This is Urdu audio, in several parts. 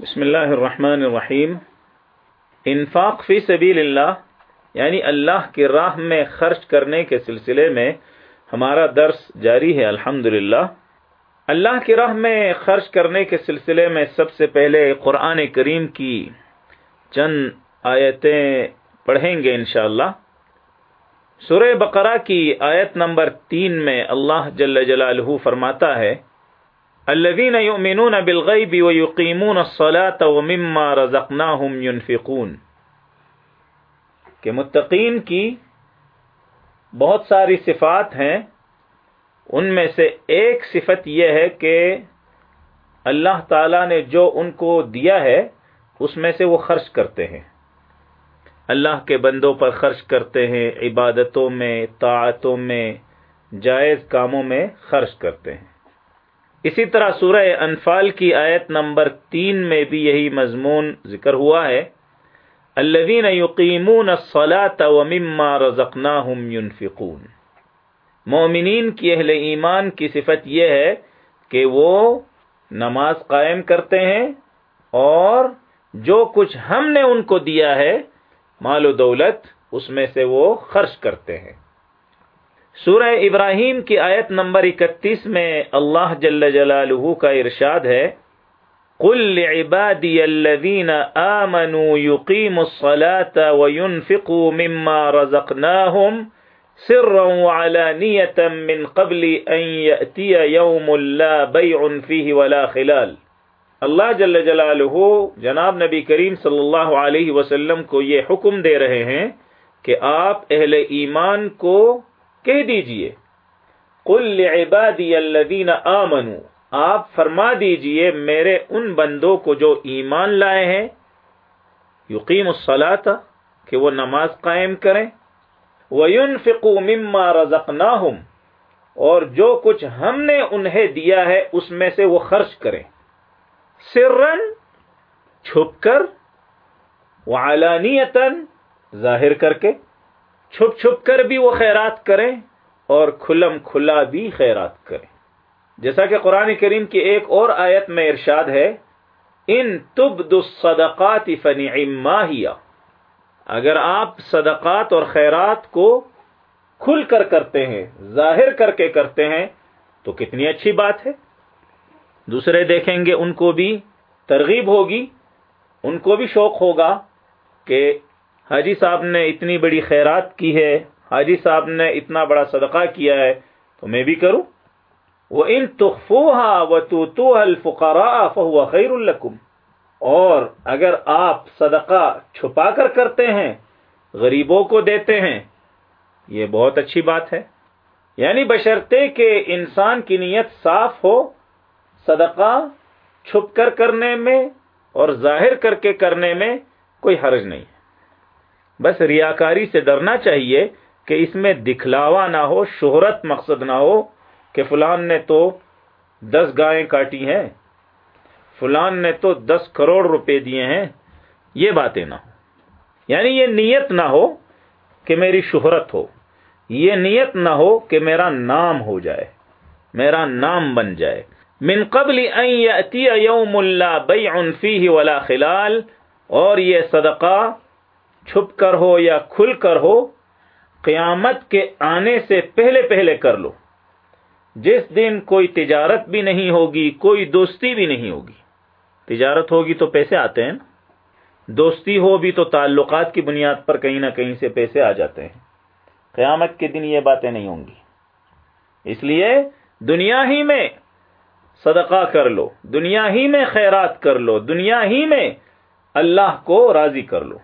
بسم اللہ الرحمن الرحیم. انفاق فی سبیل اللہ یعنی اللہ کی راہ میں خرچ کرنے کے سلسلے میں ہمارا درس جاری ہے الحمد اللہ کی راہ میں خرچ کرنے کے سلسلے میں سب سے پہلے قرآن کریم کی چند آیتیں پڑھیں گے انشاءاللہ۔ سورہ بقرہ کی آیت نمبر تین میں اللہ جل جلالہ فرماتا ہے الذين يؤمنون بالغيب ويقيمون الصلاة ومما رزقناهم ينفقون. کہ متقین کی بہت ساری صفات ہیں، ان میں سے ایک صفت یہ ہے کہ اللہ تعالی نے جو ان کو دیا ہے، اس میں سے وہ خرچ کرتے ہیں۔ اللہ کے بندوں پر خرچ کرتے ہیں، عبادتوں میں، طاعتوں میں، جائز کاموں میں خرچ کرتے ہیں۔ اسی طرح سورہ انفال کی آیت نمبر تین میں بھی یہی مضمون ذکر ہوا ہے۔ الذين يقيمون الصلاة ومما رزقناهم ينفقون۔ مومنین کی اہل ایمان کی صفت یہ ہے کہ وہ نماز قائم کرتے ہیں اور جو کچھ ہم نے ان کو دیا ہے مال و دولت، اس میں سے وہ خرچ کرتے ہیں۔ سورہ ابراہیم کی آیت نمبر اکتیس میں اللہ جل جلالہ کا ارشاد ہے، قل لعبادي الذين آمنوا يقيموا الصلاة وينفقوا مما رزقناهم سرا وعلانية من قبل أن يأتي يوم لا بيع فيه ولا خلال۔ اللہ جل جلالہ، جناب نبی کریم صلی اللہ علیہ وسلم کو یہ حکم دے رہے ہیں کہ آپ اہل ایمان کو کہہ دیجیے، قل عبادی الذین آمنوا، آپ فرما دیجیے میرے ان بندوں کو جو ایمان لائے ہیں یقیم الصلاۃ کہ وہ نماز قائم کریں، وَيُنفِقُوا مِمَّا رَزَقْنَاهُمْ، اور جو کچھ ہم نے انہیں دیا ہے، اس میں سے وہ خرچ کریں۔ سرن چھپ کر، وعلانیتاً، ظاہر کر کے۔ چھپ چھپ کر بھی وہ خیرات کریں اور کھلم کھلا بھی خیرات کریں۔ جیسا کہ قرآن کریم کی ایک اور آیت میں ارشاد ہے، ان تب الصدقات فنعما ہی اگر آپ صدقات اور خیرات کو کھل کر کرتے ہیں، ظاہر کر کے کرتے ہیں، تو کتنی اچھی بات ہے۔ دوسرے دیکھیں گے ان کو بھی ترغیب ہوگی، ان کو بھی شوق ہوگا کہ حاجی صاحب نے اتنی بڑی خیرات کی ہے، حاجی صاحب نے اتنا بڑا صدقہ کیا ہے، تو میں بھی کروں؟ وہ ان تخفوہا و تو الفقراء فہو خیر الکم اور اگر آپ صدقہ چھپا کر کرتے ہیں، غریبوں کو دیتے ہیں، یہ بہت اچھی بات ہے۔ یعنی بشرتے کہ انسان کی نیت صاف ہو، صدقہ چھپ کر کرنے میں اور ظاہر کر کے کرنے میں کوئی حرج نہیں۔ ہے بس ریاکاری سے ڈرنا چاہیے کہ اس میں دکھلاوا نہ ہو، شہرت مقصد نہ ہو کہ فلان نے تو دس گائیں کاٹی ہیں، فلان نے تو دس کروڑ روپے دیے ہیں، یہ باتیں نہ ہو یعنی یہ نیت نہ ہو کہ میری شہرت ہو، یہ نیت نہ ہو کہ میرا نام ہو جائے، میرا نام بن جائے۔ من قبل ان یوم اللہ بیع فیہ ولا خلال، اور یہ صدقہ چھپ کر ہو یا کھل کر ہو، قیامت کے آنے سے پہلے پہلے کر لو۔ جس دن کوئی تجارت بھی نہیں ہوگی، کوئی دوستی بھی نہیں ہوگی۔ تجارت ہوگی تو پیسے آتے ہیں، دوستی ہو بھی تو تعلقات کی بنیاد پر کہیں نہ کہیں سے پیسے آ جاتے ہیں۔ قیامت کے دن یہ باتیں نہیں ہوں گی۔ اس لیے دنیا ہی میں صدقہ کر لو، دنیا ہی میں خیرات کر لو، دنیا ہی میں اللہ کو راضی کر لو۔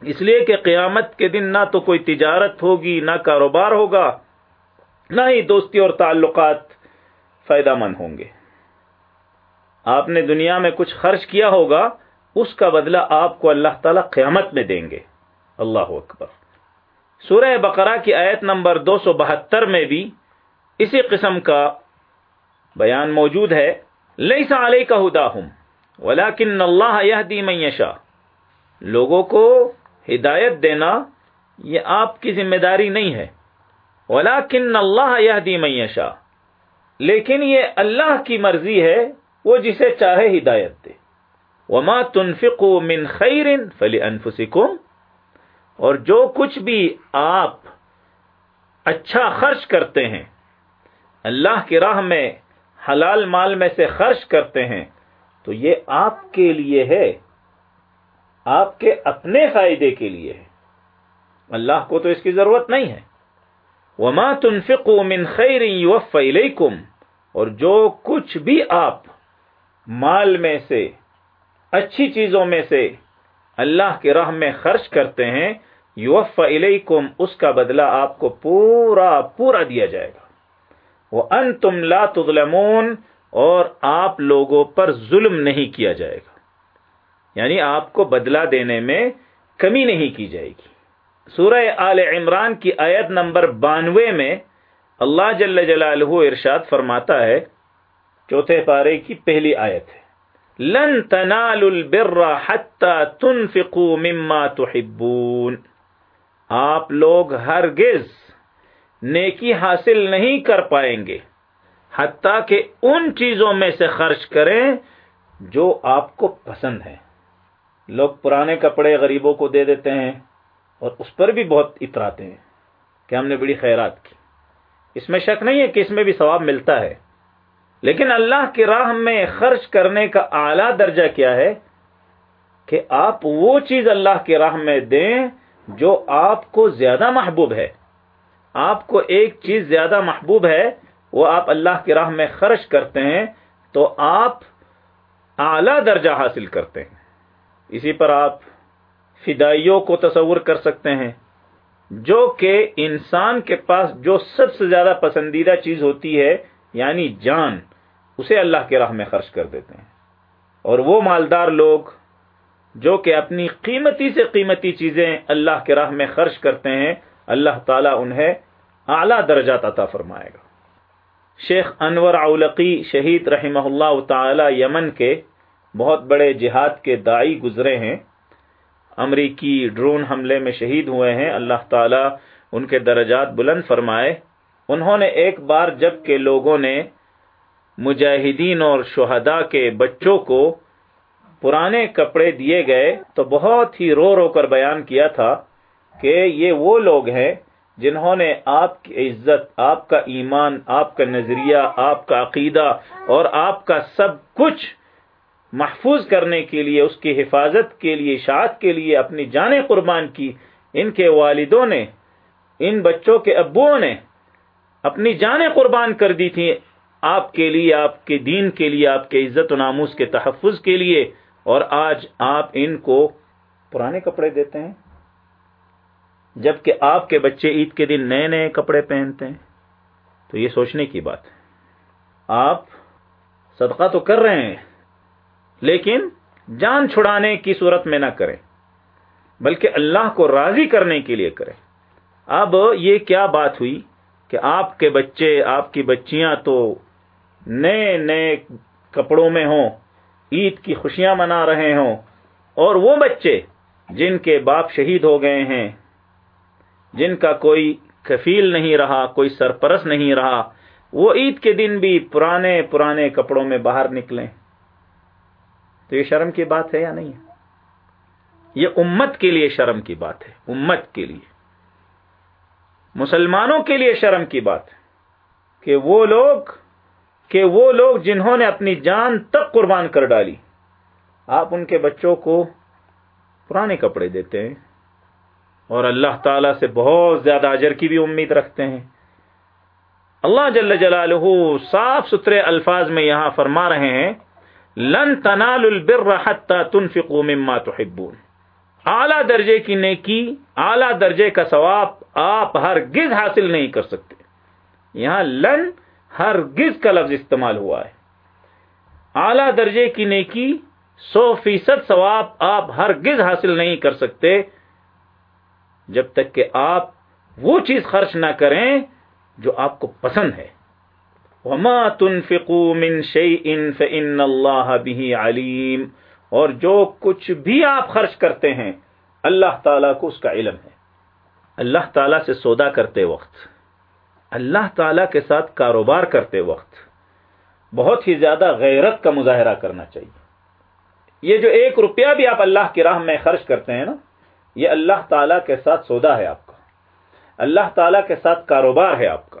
اس لیے کہ قیامت کے دن نہ تو کوئی تجارت ہوگی، نہ کاروبار ہوگا، نہ ہی دوستی اور تعلقات فائدہ مند ہوں گے۔ آپ نے دنیا میں کچھ خرچ کیا ہوگا، اس کا بدلہ آپ کو اللہ تعالی قیامت میں دیں گے۔ اللہ اکبر۔ سورہ بقرہ کی آیت نمبر دو سو بہتر میں بھی اسی قسم کا بیان موجود ہے۔ لئی سا علیہ کا ہدا ہوں ولاکن اللہ یہ میشا لوگوں کو ہدایت دینا یہ آپ کی ذمہ داری نہیں ہے۔ ولاکن اللہ یہ میشا لیکن یہ اللہ کی مرضی ہے، وہ جسے چاہے ہدایت دے۔ وما تنفقوا من خیر فلانفسکم اور جو کچھ بھی آپ اچھا خرچ کرتے ہیں، اللہ کی راہ میں حلال مال میں سے خرچ کرتے ہیں، تو یہ آپ کے لیے ہے۔ آپ کے اپنے فائدے کے لیے ہے۔ اللہ کو تو اس کی ضرورت نہیں ہے۔ وما تنفقوا من خیر یوفى الیکم اور جو کچھ بھی آپ مال میں سے، اچھی چیزوں میں سے اللہ کے راہ میں خرچ کرتے ہیں یوفا الیکم اس کا بدلہ آپ کو پورا پورا دیا جائے گا۔ وہ ان تم لا تظلمون، اور آپ لوگوں پر ظلم نہیں کیا جائے گا۔ یعنی آپ کو بدلہ دینے میں کمی نہیں کی جائے گی۔ سورہ آل عمران کی آیت نمبر بانوے میں اللہ جل جلالہ ارشاد فرماتا ہے، چوتھے پارے کی پہلی آیت ہے۔ لن تنالوا البر حتى تنفقوا مما تحبون۔ آپ لوگ ہرگز نیکی حاصل نہیں کر پائیں گے، حتیٰ کہ ان چیزوں میں سے خرچ کریں جو آپ کو پسند ہے لوگ پرانے کپڑے غریبوں کو دے دیتے ہیں اور اس پر بھی بہت اتراتے ہیں کہ ہم نے بڑی خیرات کی۔ اس میں شک نہیں ہے کہ اس میں بھی ثواب ملتا ہے۔ لیکن اللہ کی راہ میں خرچ کرنے کا اعلی درجہ کیا ہے کہ آپ وہ چیز اللہ کی راہ میں دیں جو آپ کو زیادہ محبوب ہے۔ آپ کو ایک چیز زیادہ محبوب ہے، وہ آپ اللہ کی راہ میں خرچ کرتے ہیں تو آپ اعلی درجہ حاصل کرتے ہیں۔ اسی پر آپ فدائیوں کو تصور کر سکتے ہیں۔ جو کہ انسان کے پاس جو سب سے زیادہ پسندیدہ چیز ہوتی ہے یعنی جان، اسے اللہ کے راہ میں خرچ کر دیتے ہیں۔ اور وہ مالدار لوگ جو کہ اپنی قیمتی سے قیمتی چیزیں اللہ کے راہ میں خرچ کرتے ہیں، اللہ تعالیٰ انہیں اعلی درجات عطا فرمائے گا۔ شیخ انور اولقی شہید رحمہ اللہ تعالی یمن کے بہت بڑے جہاد کے دائی گزرے ہیں۔ امریکی ڈرون حملے میں شہید ہوئے ہیں۔ اللہ تعالیٰ ان کے درجات بلند فرمائے۔ انہوں نے ایک بار جبکہ لوگوں نے مجاہدین اور شہداء کے بچوں کو پرانے کپڑے دیے گئے تو بہت ہی رو رو کر بیان کیا تھا کہ یہ وہ لوگ ہیں جنہوں نے آپ کی عزت، آپ کا ایمان، آپ کا نظریہ، آپ کا عقیدہ اور آپ کا سب کچھ محفوظ کرنے کے لیے، اس کی حفاظت کے لیے اشاعت کے لیے اپنی جانیں قربان کی۔ ان کے والدوں نے، ان بچوں کے ابوؤں نے اپنی جانیں قربان کر دی تھی آپ کے لیے، آپ کے دین کے لیے، آپ کے عزت و ناموس کے تحفظ کے لیے۔ اور آج آپ ان کو پرانے کپڑے دیتے ہیں، جبکہ آپ کے بچے عید کے دن نئے نئے کپڑے پہنتے ہیں۔ تو یہ سوچنے کی بات۔ ہے آپ صدقہ تو کر رہے ہیں۔ لیکن جان چھڑانے کی صورت میں نہ کریں بلکہ اللہ کو راضی کرنے کے لیے کریں اب یہ کیا بات ہوئی کہ آپ کے بچے، آپ کی بچیاں تو نئے نئے کپڑوں میں ہوں، عید کی خوشیاں منا رہے ہوں، اور وہ بچے جن کے باپ شہید ہو گئے ہیں، جن کا کوئی کفیل نہیں رہا، کوئی سرپرست نہیں رہا، وہ عید کے دن بھی پرانے پرانے کپڑوں میں باہر نکلیں۔ تو یہ شرم کی بات ہے یا نہیں یہ امت کے لیے شرم کی بات ہے، امت کے لیے۔ مسلمانوں کے لیے شرم کی بات ہے کہ وہ لوگ، کہ وہ لوگ جنہوں نے اپنی جان تک قربان کر ڈالی، آپ ان کے بچوں کو پرانے کپڑے دیتے ہیں اور اللہ تعالی سے بہت زیادہ اجر کی بھی امید رکھتے ہیں۔ اللہ جل جلالہ صاف ستھرے الفاظ میں یہاں فرما رہے ہیں لن تنال البر حتى تنفقوا مما تحبون۔ اعلی درجے کی نیکی، اعلی درجے کا ثواب آپ ہرگز حاصل نہیں کر سکتے۔ یہاں لن ہرگز کا لفظ استعمال ہوا ہے۔ اعلی درجے کی نیکی، سو فیصد ثواب آپ ہرگز حاصل نہیں کر سکتے۔ جب تک کہ آپ وہ چیز خرچ نہ کریں جو آپ کو پسند ہے۔ وما تنفقوا من شيء فإن الله به عليم اور جو کچھ بھی آپ خرچ کرتے ہیں، اللہ تعالیٰ کو اس کا علم ہے۔ اللہ تعالیٰ سے سودا کرتے وقت، اللہ تعالیٰ کے ساتھ کاروبار کرتے وقت بہت ہی زیادہ غیرت کا مظاہرہ کرنا چاہیے۔ یہ جو ایک روپیہ بھی آپ اللہ کی راہ میں خرچ کرتے ہیں نا، یہ اللہ تعالی کے ساتھ سودا ہے آپ کا۔ اللہ تعالی کے ساتھ کاروبار ہے آپ کا۔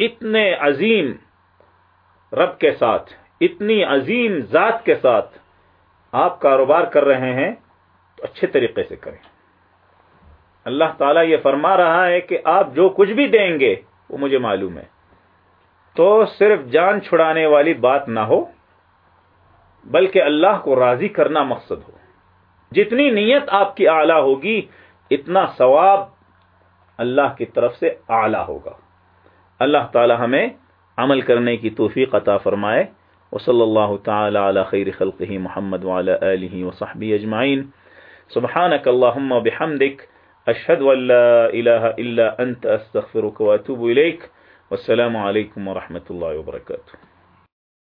اتنے عظیم رب کے ساتھ، اتنی عظیم ذات کے ساتھ آپ کاروبار کر رہے ہیں، تو اچھے طریقے سے کریں۔ اللہ تعالیٰ یہ فرما رہا ہے کہ آپ جو کچھ بھی دیں گے، وہ مجھے معلوم ہے۔ تو صرف جان چھڑانے والی بات نہ ہو، بلکہ اللہ کو راضی کرنا مقصد ہو۔ جتنی نیت آپ کی اعلی ہوگی، اتنا ثواب اللہ کی طرف سے اعلی ہوگا۔ اللہ تعالی ہمیں عمل کرنے کی توفیق عطا فرمائے۔ وصلی اللہ تعالی علی خیر خلقہ محمد وعلی آلہ وصحبہ اجمعین۔ سبحانک اللہم بحمدک، اشہد ان لا الہ الا انت، استغفرک واتوب الیک۔ والسلام علیکم ورحمۃ اللہ وبرکاتہ۔